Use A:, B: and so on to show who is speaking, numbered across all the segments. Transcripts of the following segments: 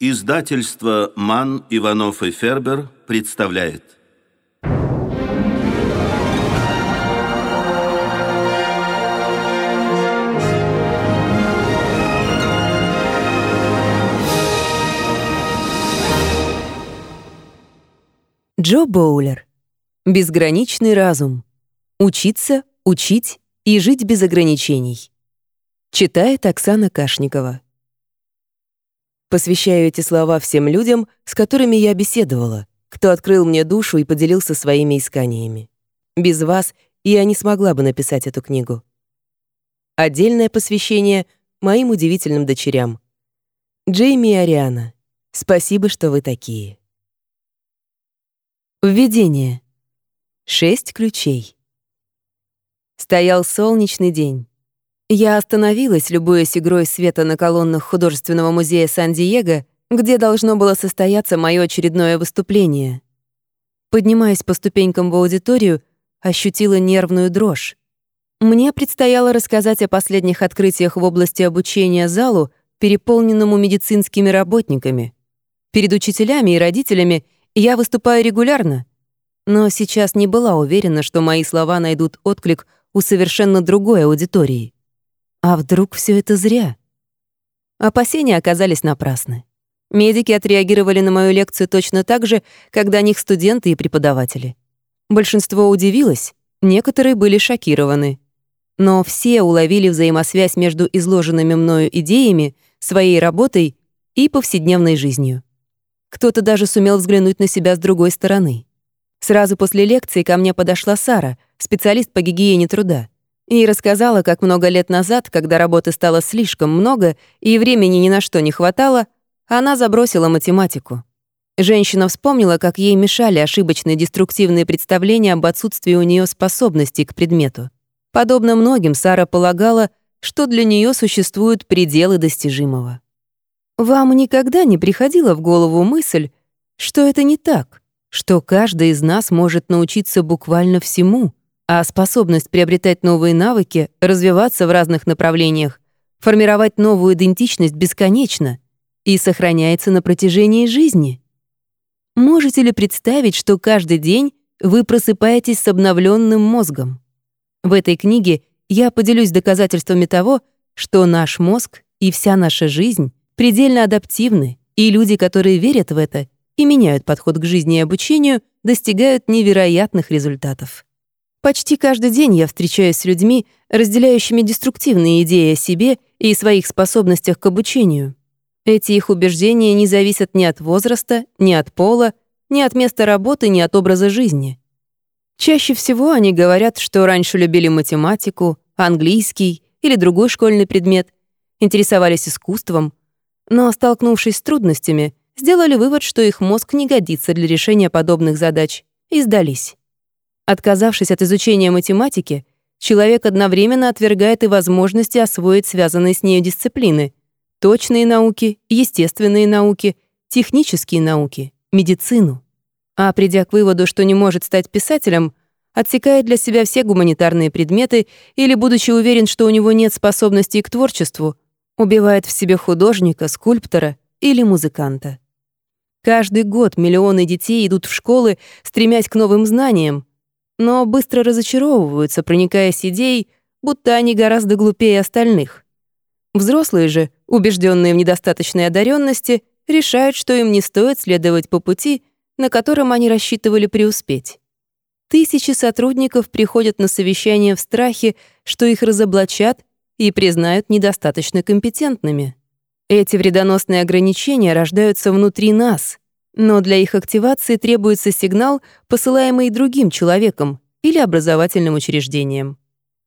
A: Издательство «Ман, Иванов и Фербер» представляет.
B: Джо Боулер. Безграничный разум. Учиться, учить и жить без ограничений. Читает Оксана Кашникова. Посвящаю эти слова всем людям, с которыми я беседовала, кто открыл мне душу и поделился своими исканиями. Без вас я не смогла бы написать эту книгу. Отдельное посвящение моим удивительным дочерям. Джейми и Ариана, спасибо, что вы такие. Введение. Шесть ключей. Стоял солнечный день. Я остановилась, любуясь игрой света на колоннах художественного музея Сан-Диего, где должно было состояться мое очередное выступление. Поднимаясь по ступенькам в аудиторию, ощутила нервную дрожь. Мне предстояло рассказать о последних открытиях в области обучения залу, переполненному медицинскими работниками. Перед учителями и родителями я выступаю регулярно, но сейчас не была уверена, что мои слова найдут отклик у совершенно другой аудитории. А вдруг все это зря? Опасения оказались напрасны. Медики отреагировали на мою лекцию точно так же, как до них студенты и преподаватели. Большинство удивилось, некоторые были шокированы. Но все уловили взаимосвязь между изложенными мною идеями, своей работой и повседневной жизнью. Кто-то даже сумел взглянуть на себя с другой стороны. Сразу после лекции ко мне подошла Сара, специалист по гигиене труда и рассказала, как много лет назад, когда работы стало слишком много и времени ни на что не хватало, она забросила математику. Женщина вспомнила, как ей мешали ошибочные деструктивные представления об отсутствии у нее способностей к предмету. Подобно многим, Сара полагала, что для нее существуют пределы достижимого. Вам никогда не приходила в голову мысль, что это не так, что каждый из нас может научиться буквально всему — а способность приобретать новые навыки, развиваться в разных направлениях, формировать новую идентичность бесконечна и сохраняется на протяжении жизни. Можете ли представить, что каждый день вы просыпаетесь с обновленным мозгом? В этой книге я поделюсь доказательствами того, что наш мозг и вся наша жизнь предельно адаптивны, и люди, которые верят в это и меняют подход к жизни и обучению, достигают невероятных результатов. Почти каждый день я встречаюсь с людьми, разделяющими деструктивные идеи о себе и своих способностях к обучению. Эти их убеждения не зависят ни от возраста, ни от пола, ни от места работы, ни от образа жизни. Чаще всего они говорят, что раньше любили математику, английский или другой школьный предмет, интересовались искусством, но, столкнувшись с трудностями, сделали вывод, что их мозг не годится для решения подобных задач, и сдались. Отказавшись от изучения математики, человек одновременно отвергает и возможности освоить связанные с нею дисциплины — точные науки, естественные науки, технические науки, медицину. А придя к выводу, что не может стать писателем, отсекает для себя все гуманитарные предметы или, будучи уверен, что у него нет способностей к творчеству, убивает в себе художника, скульптора или музыканта. Каждый год миллионы детей идут в школы, стремясь к новым знаниям, но быстро разочаровываются, проникаясь идеей, будто они гораздо глупее остальных. Взрослые же, убежденные в недостаточной одаренности, решают, что им не стоит следовать по пути, на котором они рассчитывали преуспеть. Тысячи сотрудников приходят на совещание в страхе, что их разоблачат и признают недостаточно компетентными. Эти вредоносные ограничения рождаются внутри нас, но для их активации требуется сигнал, посылаемый другим человеком или образовательным учреждением.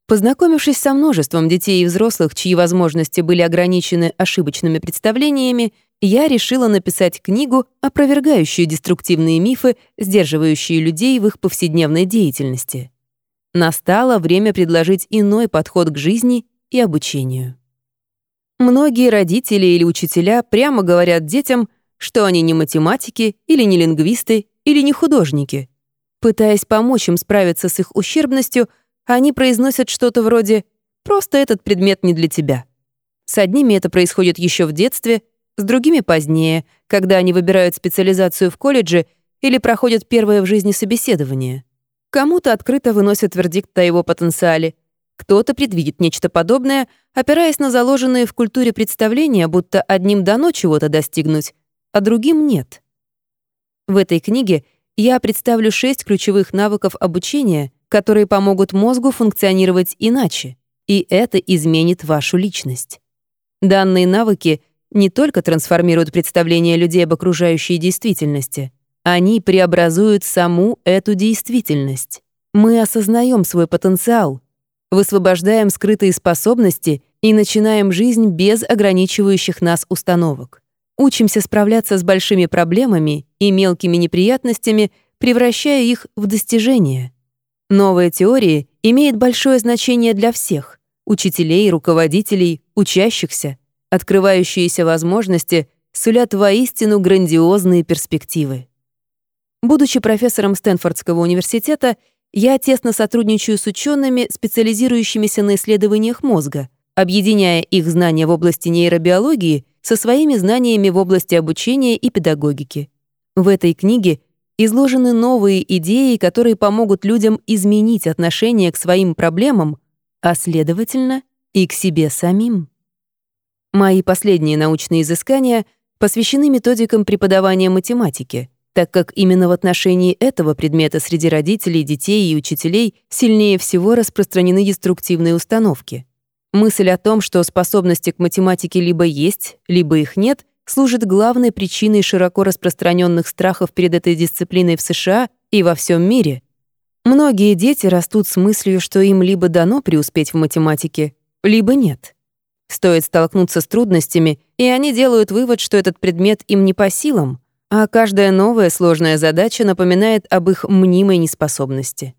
B: Познакомившись со множеством детей и взрослых, чьи возможности были ограничены ошибочными представлениями, я решила написать книгу, опровергающую деструктивные мифы, сдерживающие людей в их повседневной деятельности. Настало время предложить иной подход к жизни и обучению. Многие родители или учителя прямо говорят детям — что они не математики или не лингвисты или не художники. Пытаясь помочь им справиться с их ущербностью, они произносят что-то вроде «просто этот предмет не для тебя». С одними это происходит еще в детстве, с другими позднее, когда они выбирают специализацию в колледже или проходят первое в жизни собеседование. Кому-то открыто выносят вердикт о его потенциале, кто-то предвидит нечто подобное, опираясь на заложенные в культуре представления, будто одним дано чего-то достигнуть, а другим нет. В этой книге я представлю шесть ключевых навыков обучения, которые помогут мозгу функционировать иначе, и это изменит вашу личность. Данные навыки не только трансформируют представление людей об окружающей действительности, они преобразуют саму эту действительность. Мы осознаем свой потенциал, высвобождаем скрытые способности и начинаем жизнь без ограничивающих нас установок. Учимся справляться с большими проблемами и мелкими неприятностями, превращая их в достижения. Новая теория имеет большое значение для всех — учителей, руководителей, учащихся. Открывающиеся возможности сулят воистину грандиозные перспективы. Будучи профессором Стэнфордского университета, я тесно сотрудничаю с учеными, специализирующимися на исследованиях мозга, объединяя их знания в области нейробиологии со своими знаниями в области обучения и педагогики. В этой книге изложены новые идеи, которые помогут людям изменить отношение к своим проблемам, а следовательно, и к себе самим. Мои последние научные изыскания посвящены методикам преподавания математики, так как именно в отношении этого предмета среди родителей, детей и учителей сильнее всего распространены деструктивные установки. Мысль о том, что способности к математике либо есть, либо их нет, служит главной причиной широко распространенных страхов перед этой дисциплиной в США и во всем мире. Многие дети растут с мыслью, что им либо дано преуспеть в математике, либо нет. Стоит столкнуться с трудностями, и они делают вывод, что этот предмет им не по силам, а каждая новая сложная задача напоминает об их мнимой неспособности.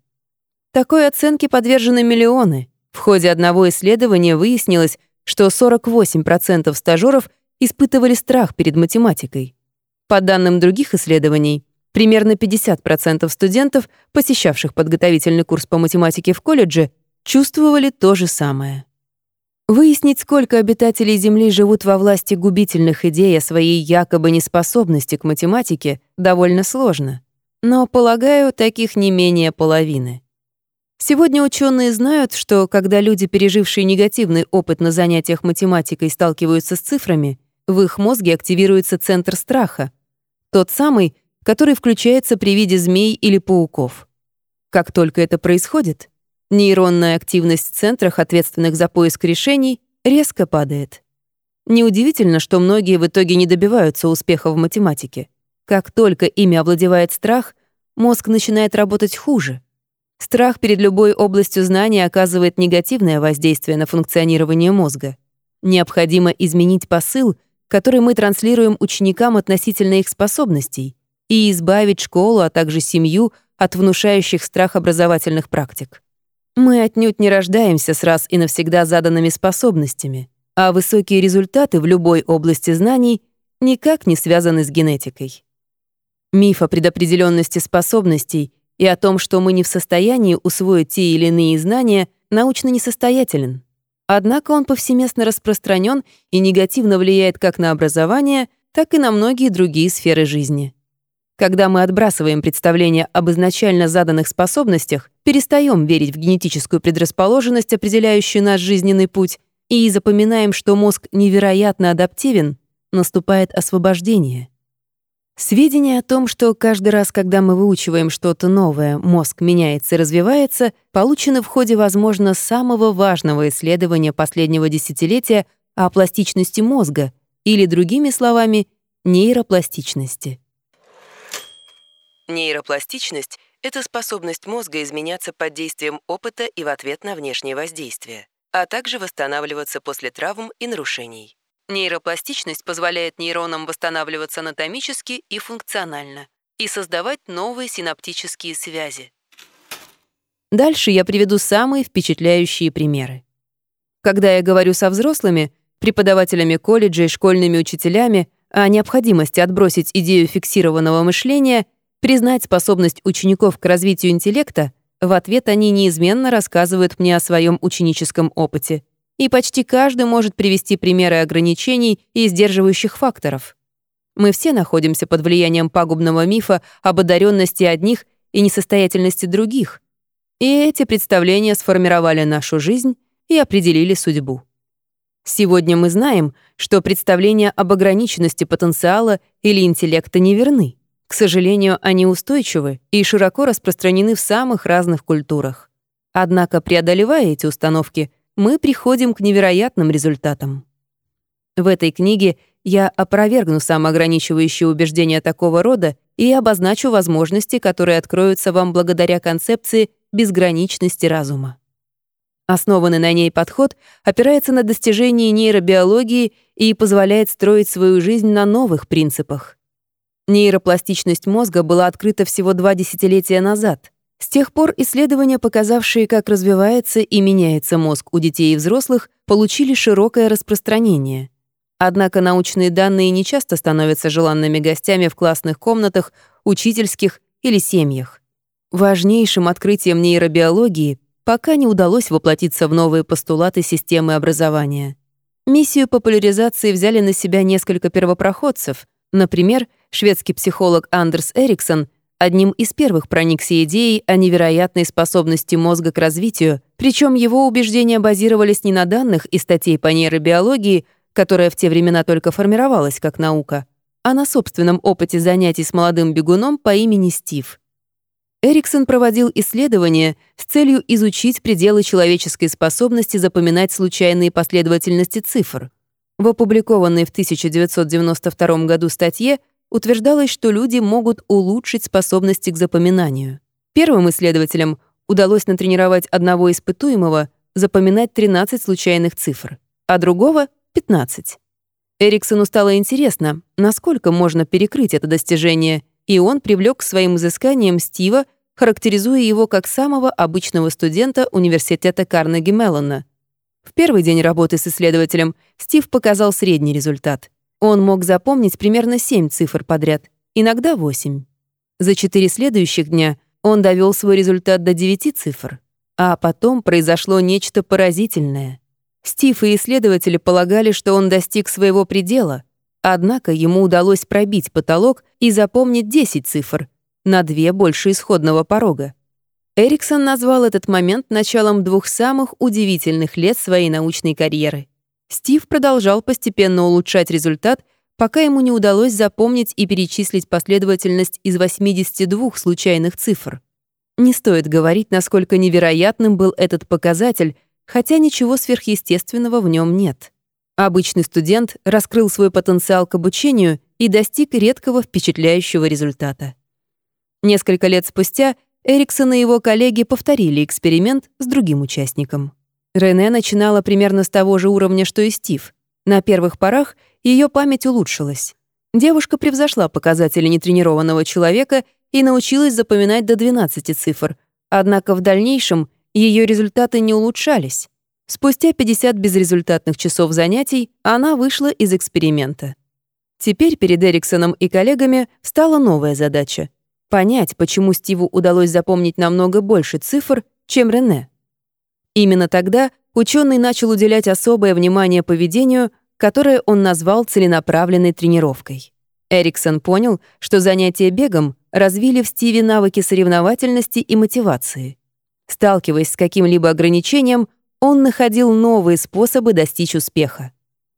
B: Такой оценке подвержены миллионы. В ходе одного исследования выяснилось, что 48% стажеров испытывали страх перед математикой. По данным других исследований, примерно 50% студентов, посещавших подготовительный курс по математике в колледже, чувствовали то же самое. Выяснить, сколько обитателей Земли живут во власти губительных идей о своей якобы неспособности к математике, довольно сложно. Но, полагаю, таких не менее половины. Сегодня ученые знают, что когда люди, пережившие негативный опыт на занятиях математикой, сталкиваются с цифрами, в их мозге активируется центр страха, тот самый, который включается при виде змей или пауков. Как только это происходит, Нейронная активность в центрах, ответственных за поиск решений, резко падает. Неудивительно, что многие в итоге не добиваются успеха в математике. Как только ими овладевает страх, мозг начинает работать хуже. Страх перед любой областью знания оказывает негативное воздействие на функционирование мозга. Необходимо изменить посыл, который мы транслируем ученикам относительно их способностей, и избавить школу, а также семью от внушающих страх образовательных практик. Мы отнюдь не рождаемся с раз и навсегда заданными способностями, а высокие результаты в любой области знаний никак не связаны с генетикой. Миф о предопределенности способностей и о том, что мы не в состоянии усвоить те или иные знания, научно несостоятелен. Однако он повсеместно распространен и негативно влияет как на образование, так и на многие другие сферы жизни. Когда мы отбрасываем представление об изначально заданных способностях, перестаем верить в генетическую предрасположенность, определяющую наш жизненный путь, и запоминаем, что мозг невероятно адаптивен, наступает освобождение. Сведения о том, что каждый раз, когда мы выучиваем что-то новое, мозг меняется и развивается, получены в ходе, возможно, самого важного исследования последнего десятилетия о пластичности мозга, или, другими словами, нейропластичности.
C: Нейропластичность — это способность мозга изменяться под действием опыта и в ответ на внешние воздействия, а также восстанавливаться после травм и нарушений. Нейропластичность позволяет нейронам восстанавливаться анатомически и функционально и создавать новые синаптические связи.
B: Дальше я приведу самые впечатляющие примеры. Когда я говорю со взрослыми, преподавателями колледжа и школьными учителями о необходимости отбросить идею фиксированного мышления — признать способность учеников к развитию интеллекта, в ответ они неизменно рассказывают мне о своем ученическом опыте. И почти каждый может привести примеры ограничений и сдерживающих факторов. Мы все находимся под влиянием пагубного мифа об одаренности одних и несостоятельности других. И эти представления сформировали нашу жизнь и определили судьбу. Сегодня мы знаем, что представления об ограниченности потенциала или интеллекта неверны. К сожалению, они устойчивы и широко распространены в самых разных культурах. Однако, преодолевая эти установки, мы приходим к невероятным результатам. В этой книге я опровергну самоограничивающие убеждения такого рода и обозначу возможности, которые откроются вам благодаря концепции безграничности разума. Основанный на ней подход опирается на достижения нейробиологии и позволяет строить свою жизнь на новых принципах. Нейропластичность мозга была открыта всего два десятилетия назад. С тех пор исследования, показавшие, как развивается и меняется мозг у детей и взрослых, получили широкое распространение. Однако научные данные не часто становятся желанными гостями в классных комнатах, учительских или семьях. Важнейшим открытием нейробиологии пока не удалось воплотиться в новые постулаты системы образования. Миссию популяризации взяли на себя несколько первопроходцев. Например, шведский психолог Андерс Эриксон одним из первых проникся идеей о невероятной способности мозга к развитию, причем его убеждения базировались не на данных и статей по нейробиологии, которая в те времена только формировалась как наука, а на собственном опыте занятий с молодым бегуном по имени Стив. Эриксон проводил исследования с целью изучить пределы человеческой способности запоминать случайные последовательности цифр. В опубликованной в 1992 году статье утверждалось, что люди могут улучшить способности к запоминанию. Первым исследователям удалось натренировать одного испытуемого запоминать 13 случайных цифр, а другого — 15. Эриксону стало интересно, насколько можно перекрыть это достижение, и он привлек к своим изысканиям Стива, характеризуя его как самого обычного студента университета Карнеги Меллона. В первый день работы с исследователем Стив показал средний результат. Он мог запомнить примерно 7 цифр подряд, иногда 8. За четыре следующих дня он довел свой результат до 9 цифр. А потом произошло нечто поразительное. Стив и исследователи полагали, что он достиг своего предела, однако ему удалось пробить потолок и запомнить 10 цифр, на две больше исходного порога. Эриксон назвал этот момент началом двух самых удивительных лет своей научной карьеры. Стив продолжал постепенно улучшать результат, пока ему не удалось запомнить и перечислить последовательность из 82 случайных цифр. Не стоит говорить, насколько невероятным был этот показатель, хотя ничего сверхъестественного в нем нет. Обычный студент раскрыл свой потенциал к обучению и достиг редкого впечатляющего результата. Несколько лет спустя Эриксон и его коллеги повторили эксперимент с другим участником. Рене начинала примерно с того же уровня, что и Стив. На первых порах ее память улучшилась. Девушка превзошла показатели нетренированного человека и научилась запоминать до 12 цифр, однако в дальнейшем ее результаты не улучшались. Спустя 50 безрезультатных часов занятий она вышла из эксперимента. Теперь перед Эриксоном и коллегами стала новая задача понять, почему Стиву удалось запомнить намного больше цифр, чем Рене. Именно тогда ученый начал уделять особое внимание поведению, которое он назвал целенаправленной тренировкой. Эриксон понял, что занятия бегом развили в Стиве навыки соревновательности и мотивации. Сталкиваясь с каким-либо ограничением, он находил новые способы достичь успеха.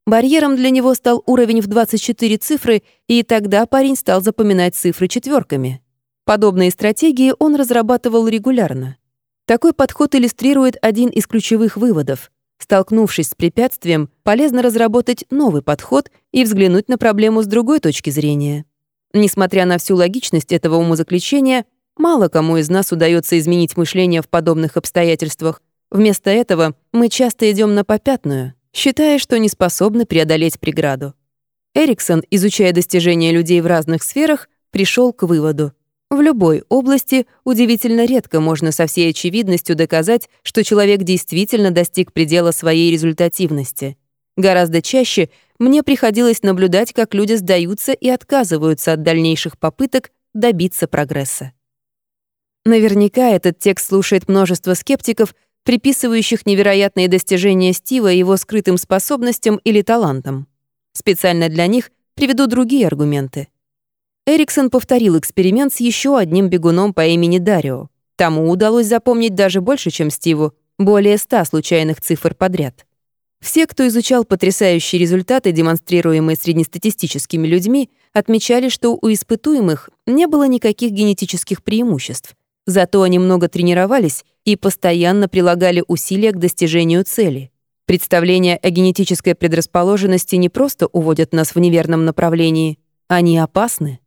B: Барьером для него стал уровень в 24 цифры, и тогда парень стал запоминать цифры четверками. Подобные стратегии он разрабатывал регулярно. Такой подход иллюстрирует один из ключевых выводов. Столкнувшись с препятствием, полезно разработать новый подход и взглянуть на проблему с другой точки зрения. Несмотря на всю логичность этого умозаключения, мало кому из нас удается изменить мышление в подобных обстоятельствах. Вместо этого мы часто идем на попятную, считая, что не способны преодолеть преграду. Эриксон, изучая достижения людей в разных сферах, пришел к выводу — в любой области удивительно редко можно со всей очевидностью доказать, что человек действительно достиг предела своей результативности. Гораздо чаще мне приходилось наблюдать, как люди сдаются и отказываются от дальнейших попыток добиться прогресса. Наверняка этот текст слушает множество скептиков, приписывающих невероятные достижения Стива его скрытым способностям или талантам. Специально для них приведу другие аргументы. Эриксон повторил эксперимент с еще одним бегуном по имени Дарио. Тому удалось запомнить даже больше, чем Стиву, более ста случайных цифр подряд. Все, кто изучал потрясающие результаты, демонстрируемые среднестатистическими людьми, отмечали, что у испытуемых не было никаких генетических преимуществ. Зато они много тренировались и постоянно прилагали усилия к достижению цели. Представления о генетической предрасположенности не просто уводят нас в неверном направлении, они опасны.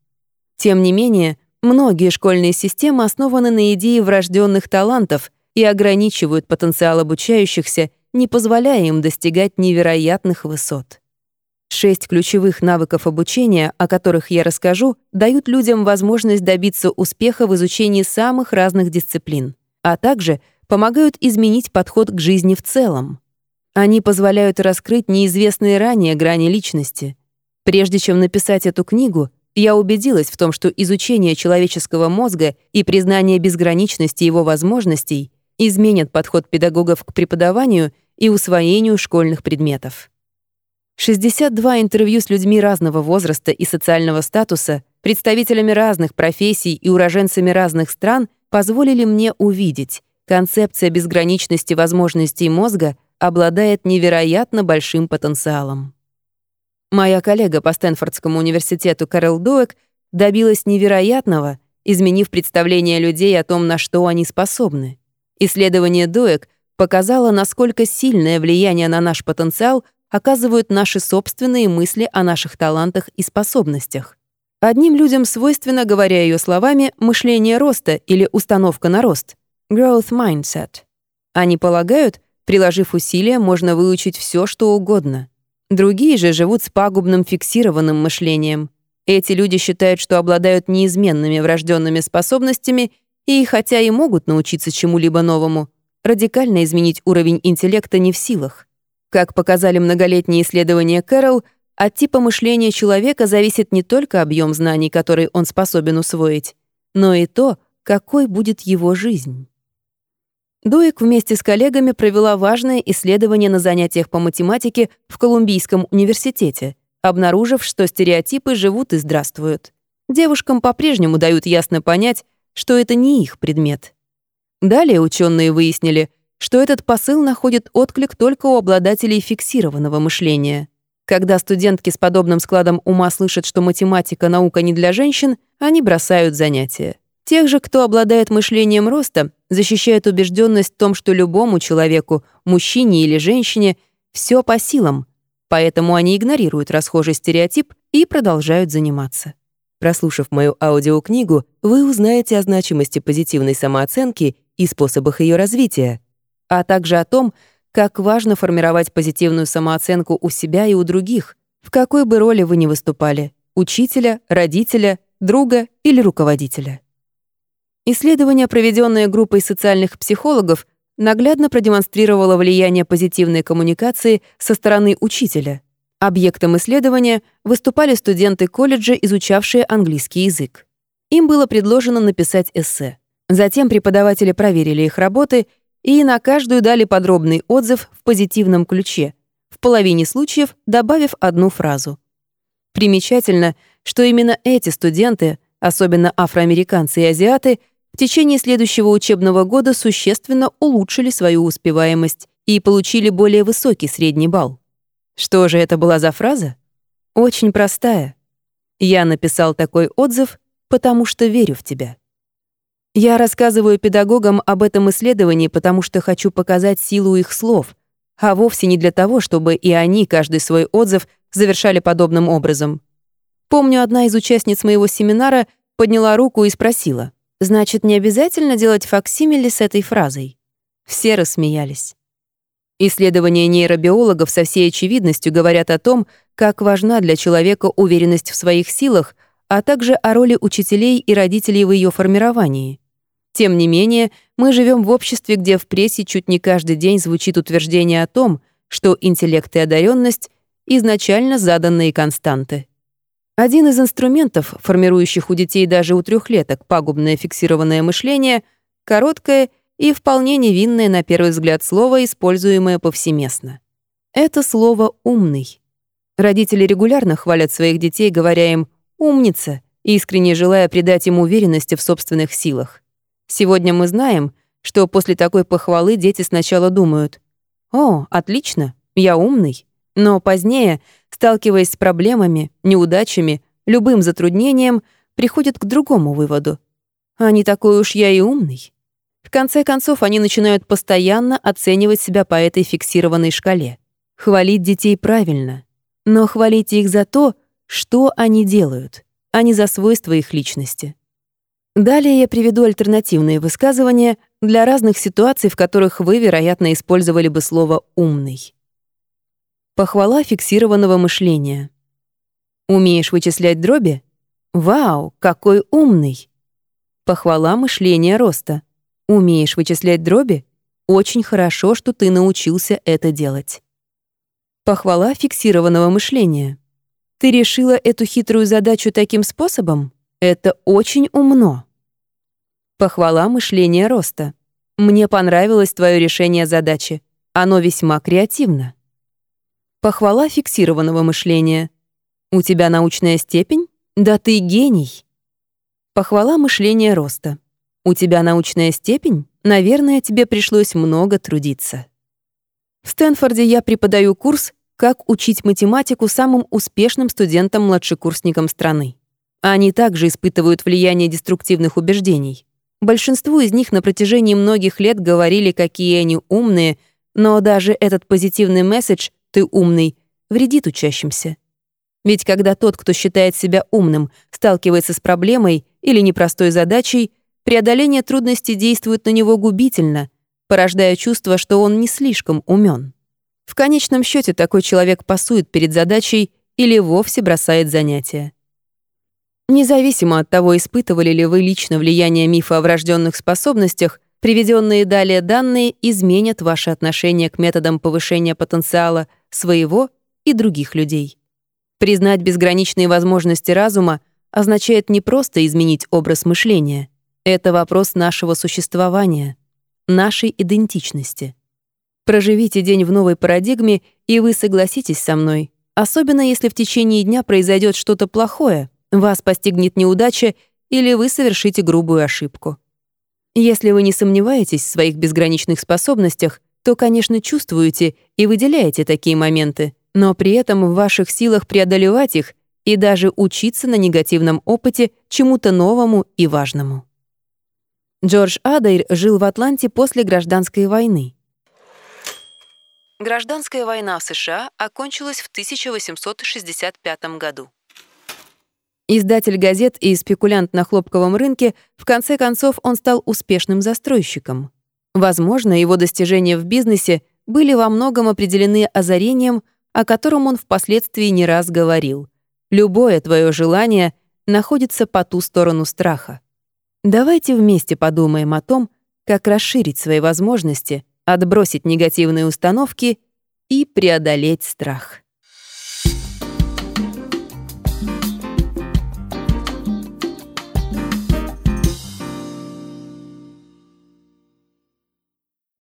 B: Тем не менее, многие школьные системы основаны на идее врожденных талантов и ограничивают потенциал обучающихся, не позволяя им достигать невероятных высот. Шесть ключевых навыков обучения, о которых я расскажу, дают людям возможность добиться успеха в изучении самых разных дисциплин, а также помогают изменить подход к жизни в целом. Они позволяют раскрыть неизвестные ранее грани личности. Прежде чем написать эту книгу, я убедилась в том, что изучение человеческого мозга и признание безграничности его возможностей изменят подход педагогов к преподаванию и усвоению школьных предметов. 62 интервью с людьми разного возраста и социального статуса, представителями разных профессий и уроженцами разных стран позволили мне увидеть, концепция безграничности возможностей мозга обладает невероятно большим потенциалом. Моя коллега по Стэнфордскому университету Кэрол Дуэк добилась невероятного, изменив представление людей о том, на что они способны. Исследование Дуэк показало, насколько сильное влияние на наш потенциал — оказывают наши собственные мысли о наших талантах и способностях. Одним людям свойственно, говоря ее словами, мышление роста или установка на рост — growth mindset. Они полагают, приложив усилия, можно выучить все, что угодно. Другие же живут с пагубным фиксированным мышлением. Эти люди считают, что обладают неизменными врожденными способностями и, хотя и могут научиться чему-либо новому, радикально изменить уровень интеллекта не в силах. Как показали многолетние исследования Кэрол, от типа мышления человека зависит не только объем знаний, который он способен усвоить, но и то, какой будет его жизнь. Дуэк вместе с коллегами провела важное исследование на занятиях по математике в Колумбийском университете, обнаружив, что стереотипы живут и здравствуют. Девушкам по-прежнему дают ясно понять, что это не их предмет. Далее ученые выяснили, что этот посыл находит отклик только у обладателей фиксированного мышления. Когда студентки с подобным складом ума слышат, что математика — наука не для женщин, они бросают занятия. Тех же, кто обладает мышлением роста, защищает убежденность в том, что любому человеку, мужчине или женщине, все по силам, поэтому они игнорируют расхожий стереотип и продолжают заниматься. Прослушав мою аудиокнигу, вы узнаете о значимости позитивной самооценки и способах ее развития, а также о том, как важно формировать позитивную самооценку у себя и у других, в какой бы роли вы ни выступали — учителя, родителя, друга или руководителя. Исследование, проведенное группой социальных психологов, наглядно продемонстрировало влияние позитивной коммуникации со стороны учителя. Объектом исследования выступали студенты колледжа, изучавшие английский язык. Им было предложено написать эссе. Затем преподаватели проверили их работы и на каждую дали подробный отзыв в позитивном ключе, в половине случаев добавив одну фразу. Примечательно, что именно эти студенты, особенно афроамериканцы и азиаты, в течение следующего учебного года существенно улучшили свою успеваемость и получили более высокий средний балл. Что же это была за фраза? Очень простая. Я написал такой отзыв, потому что верю в тебя. Я рассказываю педагогам об этом исследовании, потому что хочу показать силу их слов, а вовсе не для того, чтобы и они каждый свой отзыв завершали подобным образом. Помню, одна из участниц моего семинара подняла руку и спросила, «Значит, не обязательно делать факсимили с этой фразой?» Все рассмеялись. Исследования нейробиологов со всей очевидностью говорят о том, как важна для человека уверенность в своих силах, а также о роли учителей и родителей в ее формировании. Тем не менее, мы живем в обществе, где в прессе чуть не каждый день звучит утверждение о том, что интеллект и одаренность — изначально заданные константы. Один из инструментов, формирующих у детей даже у трехлеток пагубное фиксированное мышление — короткое и вполне невинное на первый взгляд слово, используемое повсеместно. Это слово «умный». Родители регулярно хвалят своих детей, говоря им «умница», искренне желая придать им уверенности в собственных силах. Сегодня мы знаем, что после такой похвалы дети сначала думают «О, отлично, я умный», но позднее, сталкиваясь с проблемами, неудачами, любым затруднением, приходят к другому выводу. А не такой уж я и умный. В конце концов, они начинают постоянно оценивать себя по этой фиксированной шкале. Хвалить детей правильно, но хвалите их за то, что они делают, а не за свойства их личности. Далее я приведу альтернативные высказывания для разных ситуаций, в которых вы, вероятно, использовали бы слово «умный». Похвала фиксированного мышления. Умеешь вычислять дроби? Вау, какой умный! Похвала мышления роста. Умеешь вычислять дроби? Очень хорошо, что ты научился это делать. Похвала фиксированного мышления. Ты решила эту хитрую задачу таким способом? Это очень умно. Похвала мышления роста. Мне понравилось твое решение задачи. Оно весьма креативно. Похвала фиксированного мышления. У тебя научная степень? Да ты гений. Похвала мышления роста. У тебя научная степень? Наверное, тебе пришлось много трудиться. В Стэнфорде я преподаю курс «Как учить математику самым успешным студентам-младшекурсникам страны». Они также испытывают влияние деструктивных убеждений. Большинству из них на протяжении многих лет говорили, какие они умные, но даже этот позитивный месседж «ты умный» вредит учащимся. Ведь когда тот, кто считает себя умным, сталкивается с проблемой или непростой задачей, преодоление трудностей действует на него губительно, порождая чувство, что он не слишком умен. В конечном счете такой человек пасует перед задачей или вовсе бросает занятия. Независимо от того, испытывали ли вы лично влияние мифа о врожденных способностях, приведенные далее данные изменят ваше отношение к методам повышения потенциала своего и других людей. Признать безграничные возможности разума означает не просто изменить образ мышления. Это вопрос нашего существования, нашей идентичности. Проживите день в новой парадигме, и вы согласитесь со мной, особенно если в течение дня произойдет что-то плохое, вас постигнет неудача или вы совершите грубую ошибку. Если вы не сомневаетесь в своих безграничных способностях, то, конечно, чувствуете и выделяете такие моменты, но при этом в ваших силах преодолевать их и даже учиться на негативном опыте чему-то новому и важному. Джордж Адайр жил в Атланте после гражданской войны.
C: Гражданская война в США окончилась в 1865 году.
B: Издатель газет и спекулянт на хлопковом рынке, в конце концов он стал успешным застройщиком. Возможно, его достижения в бизнесе были во многом определены озарением, о котором он впоследствии не раз говорил. Любое твое желание находится по ту сторону страха. Давайте вместе подумаем о том, как расширить свои возможности — отбросить негативные установки и преодолеть страх.